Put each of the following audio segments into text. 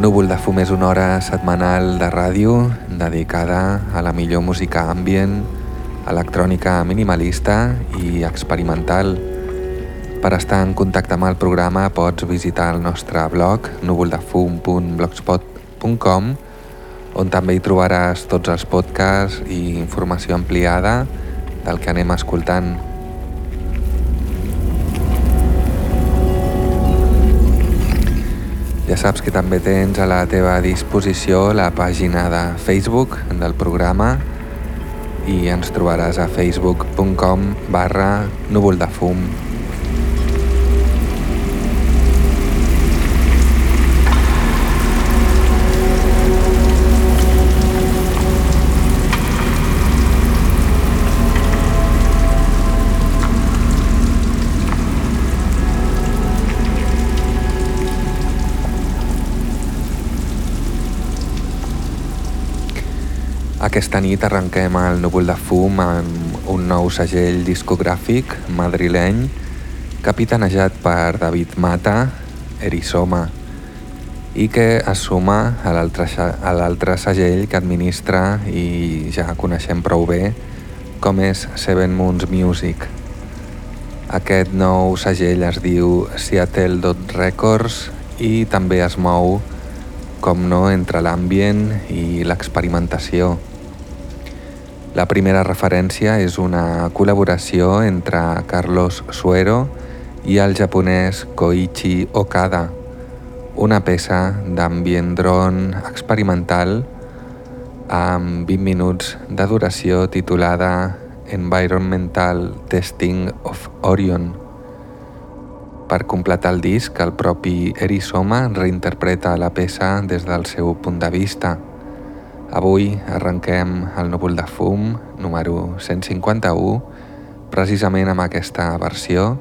Núvol de Fum és una hora setmanal de ràdio dedicada a la millor música ambient, electrònica minimalista i experimental. Per estar en contacte amb el programa pots visitar el nostre blog núvoldefum.blogspot.com on també hi trobaràs tots els podcasts i informació ampliada del que anem escoltant. Saps que també tens a la teva disposició la pàgina de Facebook del programa i ens trobaràs a facebook.com barra núvol de fum. Aquesta nit arrenquem el núvol de fum amb un nou segell discogràfic madrileny capitanejat per David Mata, Erisoma, i que es suma a l'altre segell que administra i ja coneixem prou bé, com és Seven Moons Music. Aquest nou segell es diu Seattle Dot Records i també es mou, com no, entre l'ambient i l'experimentació. La primera referència és una col·laboració entre Carlos Suero i el japonès Koichi Okada, una peça d'ambient drone experimental amb 20 minuts de duració titulada Environmental Testing of Orion. Per completar el disc, el propi Erisoma reinterpreta la peça des del seu punt de vista. Avui arrenquem el núvol de fum número 151 precisament amb aquesta versió,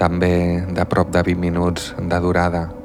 també de prop de 20 minuts de durada.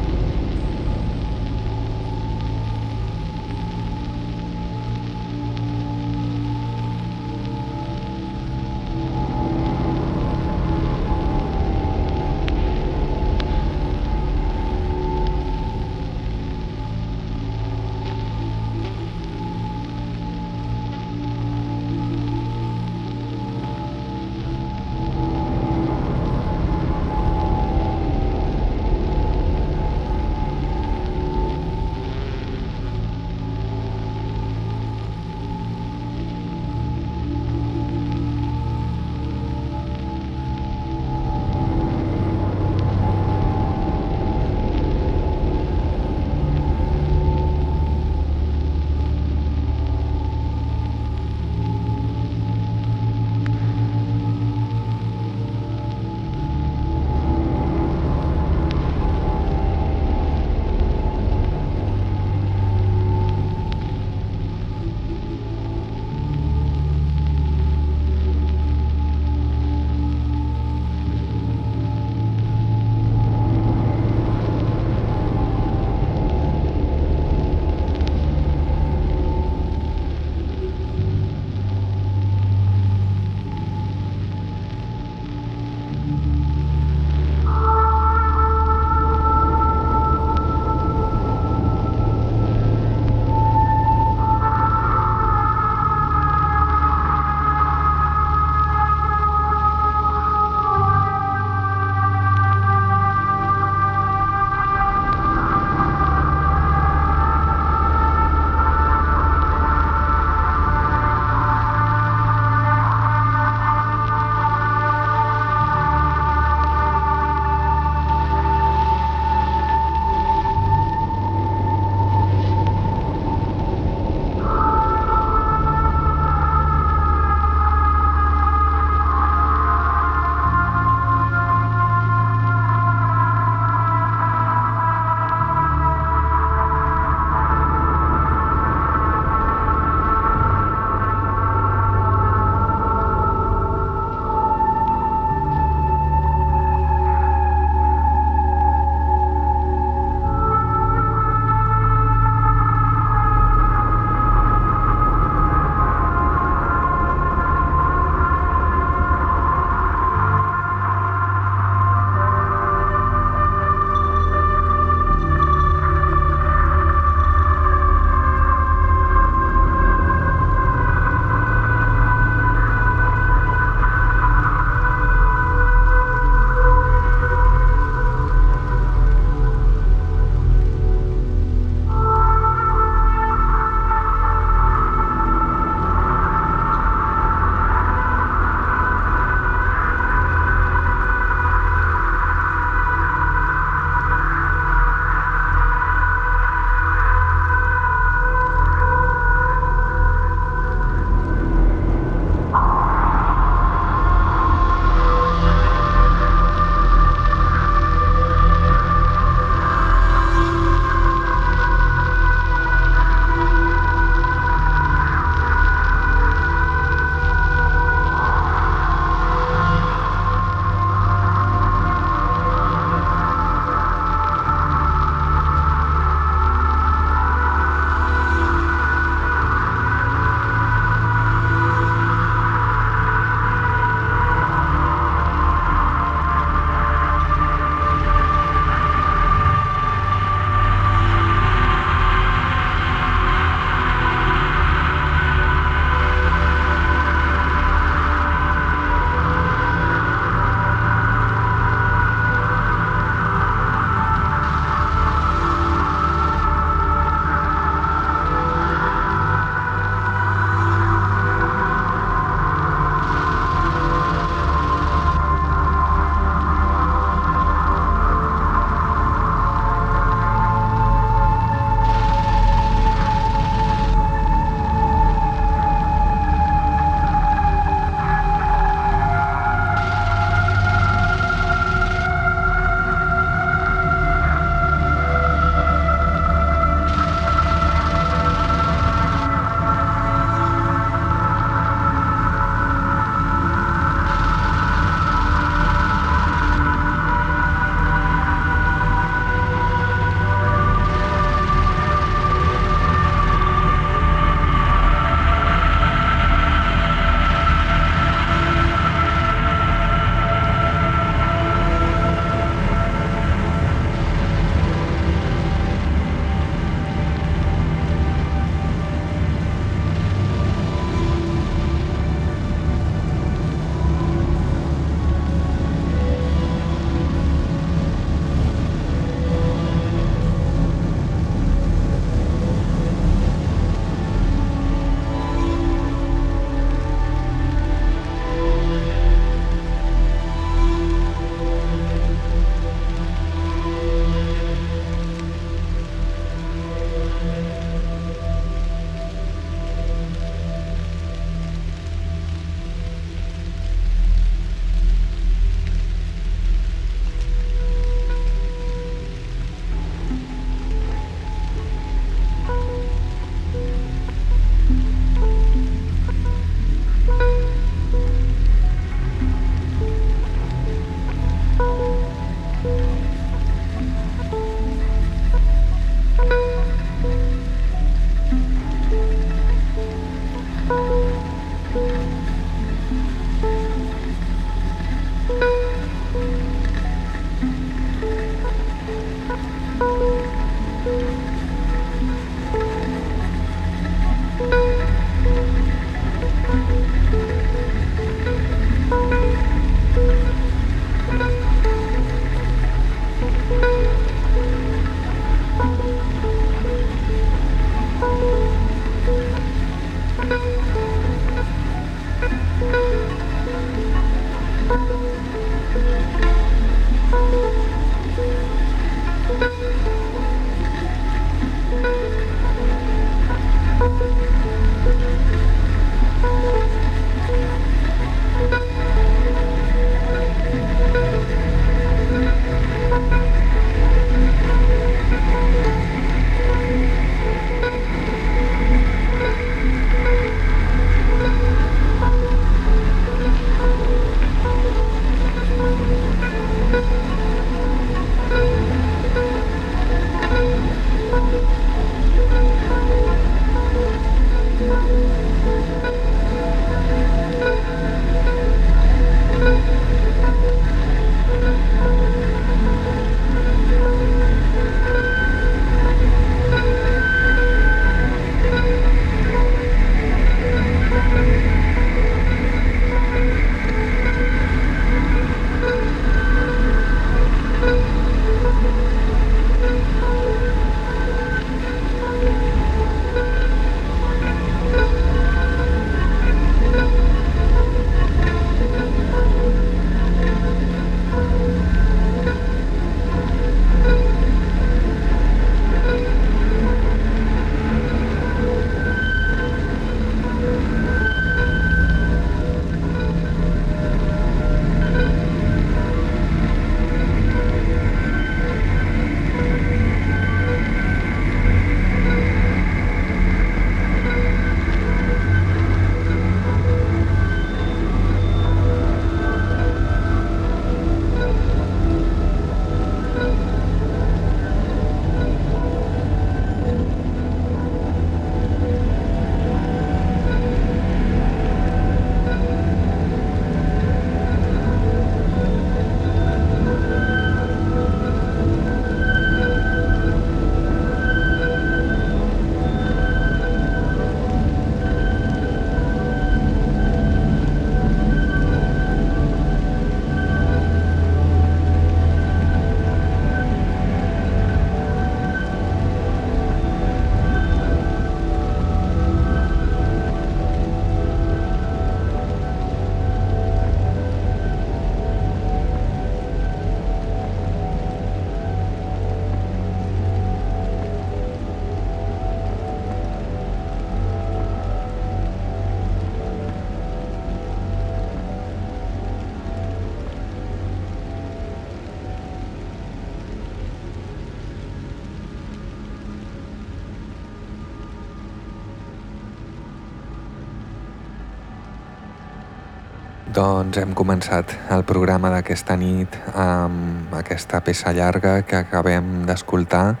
Doncs hem començat el programa d'aquesta nit amb aquesta peça llarga que acabem d'escoltar,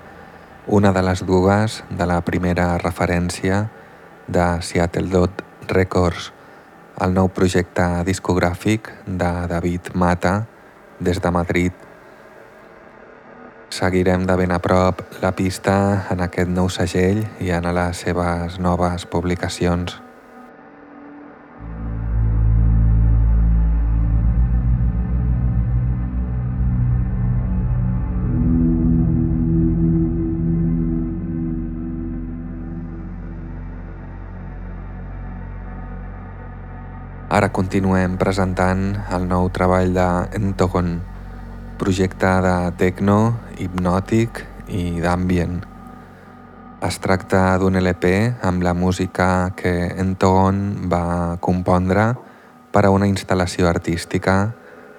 una de les dues de la primera referència de Seattle Dot Records, el nou projecte discogràfic de David Mata des de Madrid. Seguirem de ben a prop la pista en aquest nou segell i en les seves noves publicacions. Ara continuem presentant el nou treball de Entogon, projecte de techno, hipnòtic i d'ambient. Es tracta d'un LP amb la música que Entogon va compondre per a una instal·lació artística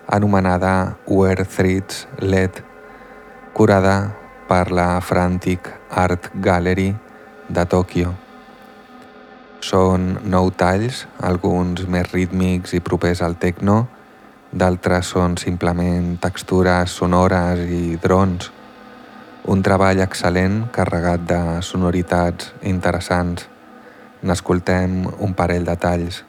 anomenada Where Threads LED, curada per la Frantic Art Gallery de Tòquio. Són nou talls, alguns més rítmics i propers al techno, d'altres són simplement textures sonores i drons. Un treball excel·lent carregat de sonoritats interessants. N'escoltem un parell de talls.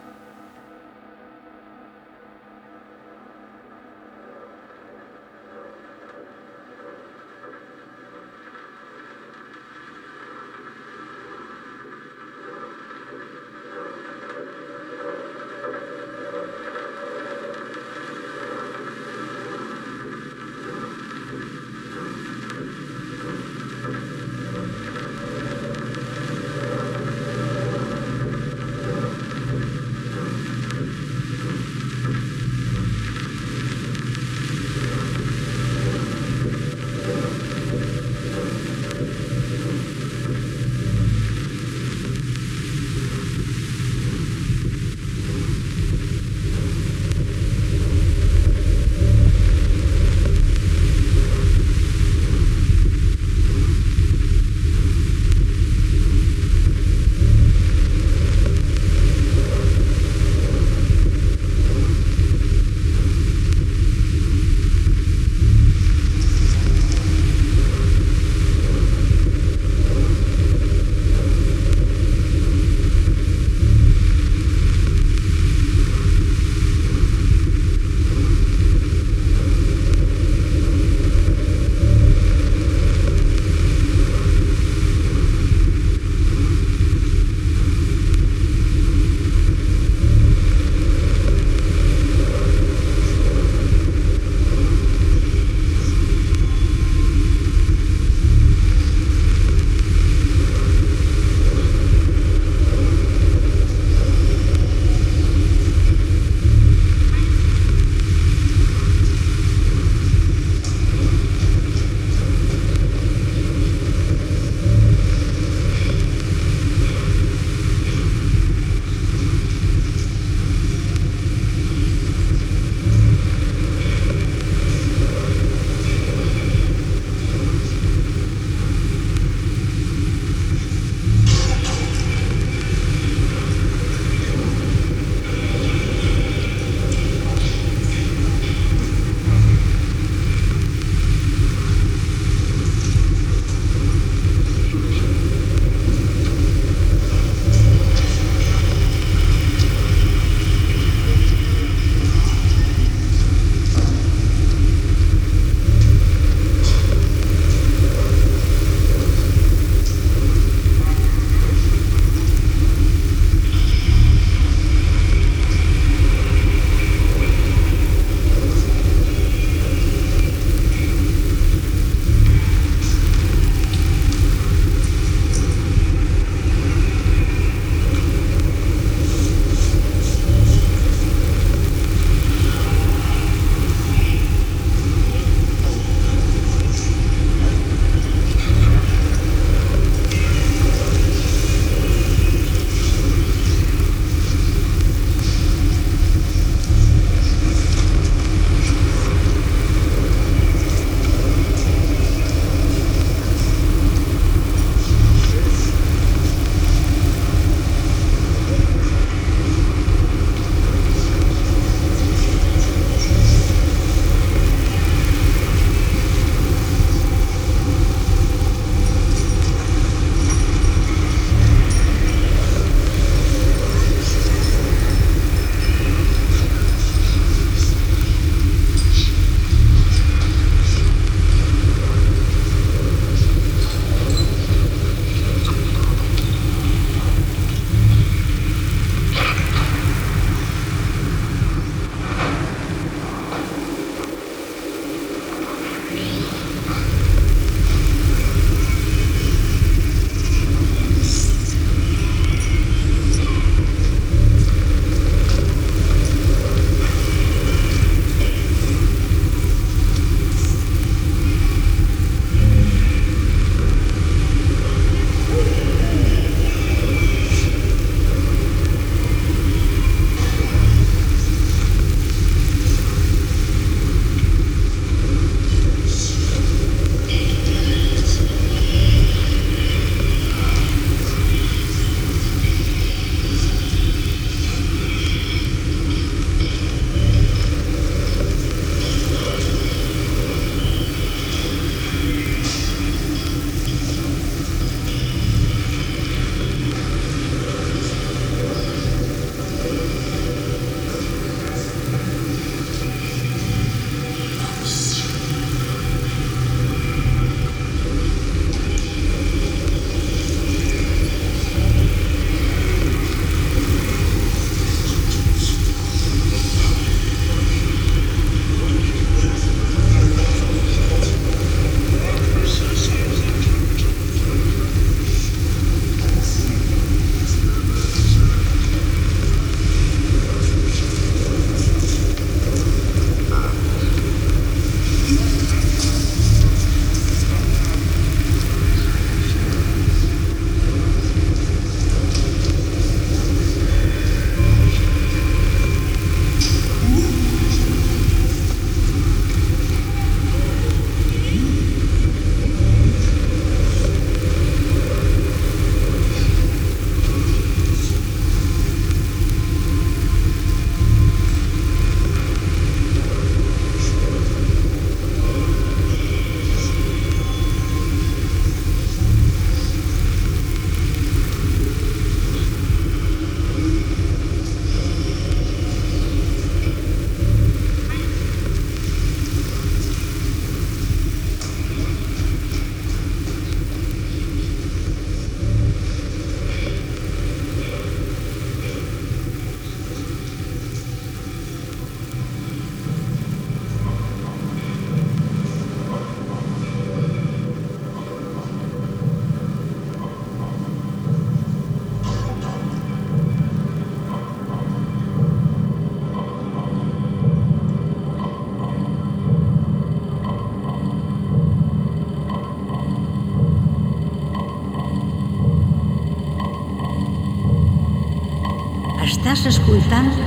Escoltant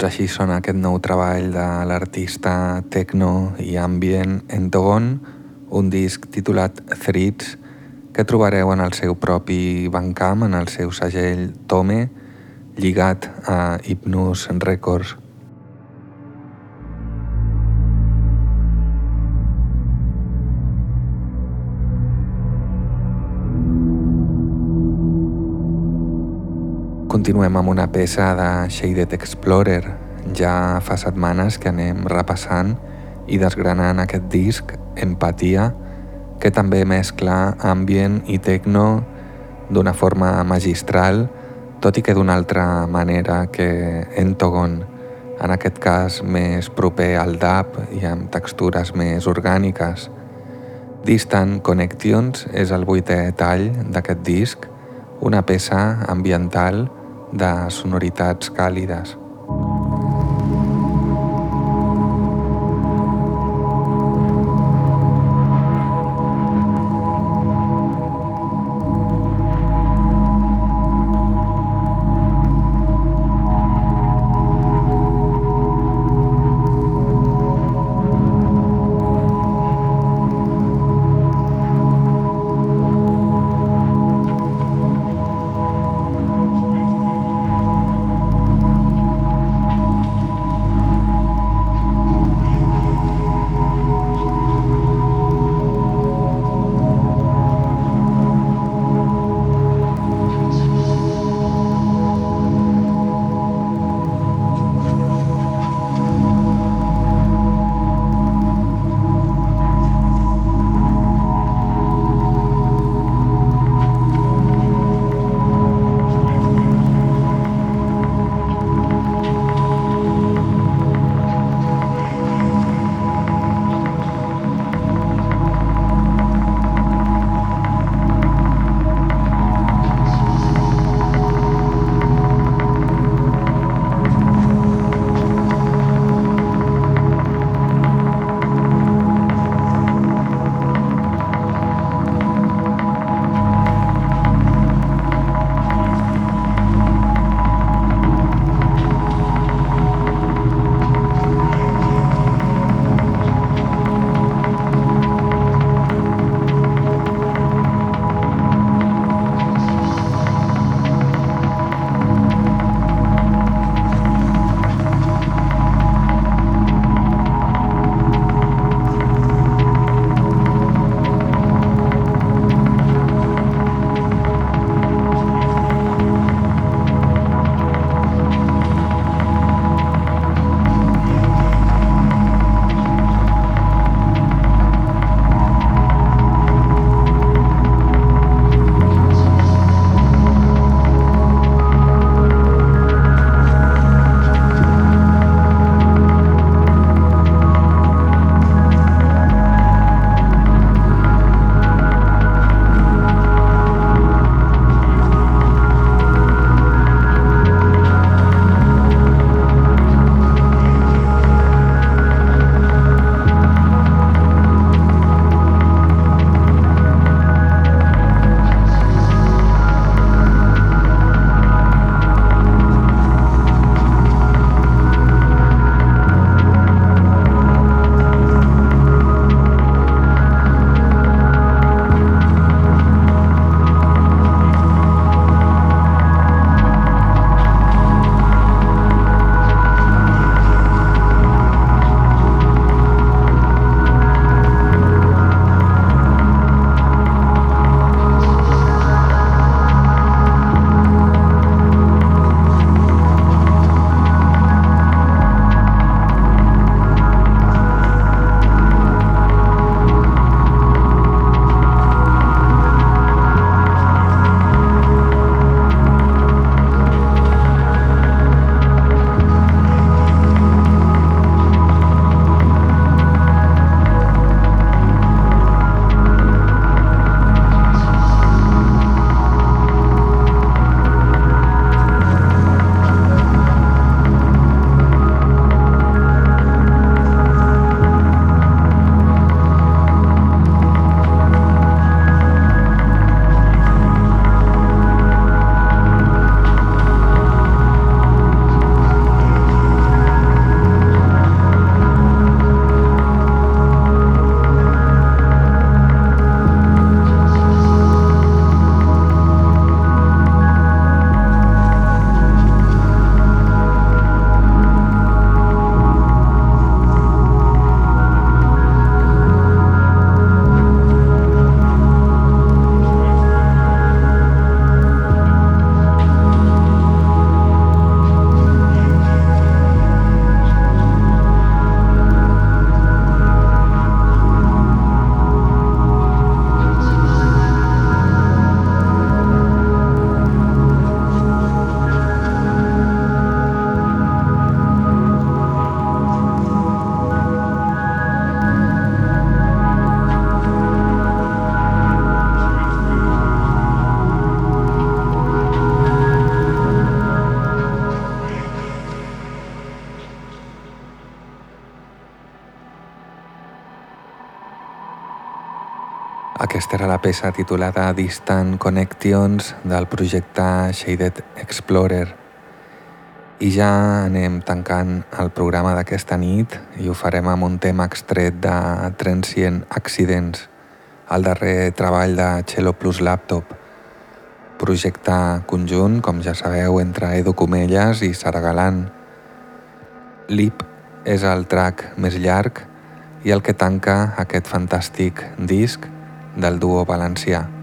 Doncs així sona aquest nou treball de l'artista techno i ambient Entogon, un disc titulat Threads, que trobareu en el seu propi bancam, en el seu segell Tome, lligat a Hypnus Records. Continuem amb una peça de Shaded Explorer. Ja fa setmanes que anem repassant i desgranant aquest disc, Empatia, que també mescla ambient i techno d'una forma magistral, tot i que d'una altra manera que Entogon, en aquest cas més proper al dub i amb textures més orgàniques. Distant Connections és el vuitè tall d'aquest disc, una peça ambiental de sonoritats càlides. Era la peça titulada Distant Connections del projecte Shaded Explorer. I ja anem tancant el programa d'aquesta nit i ho farem amb un tema extret de Transient Accidents, el darrer treball de Cello Plus Laptop, projecte conjunt, com ja sabeu, entre Edu Comelles i Sara Galant. Lip és el track més llarg i el que tanca aquest fantàstic disc del duo valencià.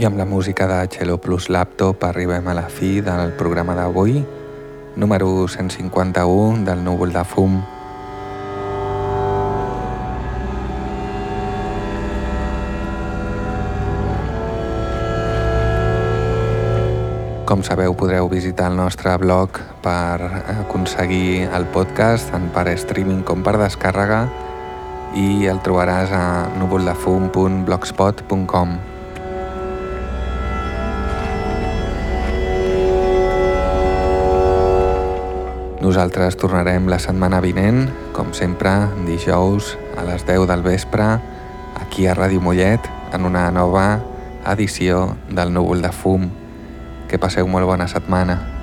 I amb la música de Cello Plus Laptop arribem a la fi del programa d'avui, número 151 del núvol de fum. Com sabeu, podreu visitar el nostre blog per aconseguir el podcast tant per streaming com per descàrrega i el trobaràs a núvoldefum.blogspot.com Nosaltres tornarem la setmana vinent, com sempre, dijous a les 10 del vespre, aquí a Ràdio Mollet, en una nova edició del Núvol de Fum. Que passeu molt bona setmana.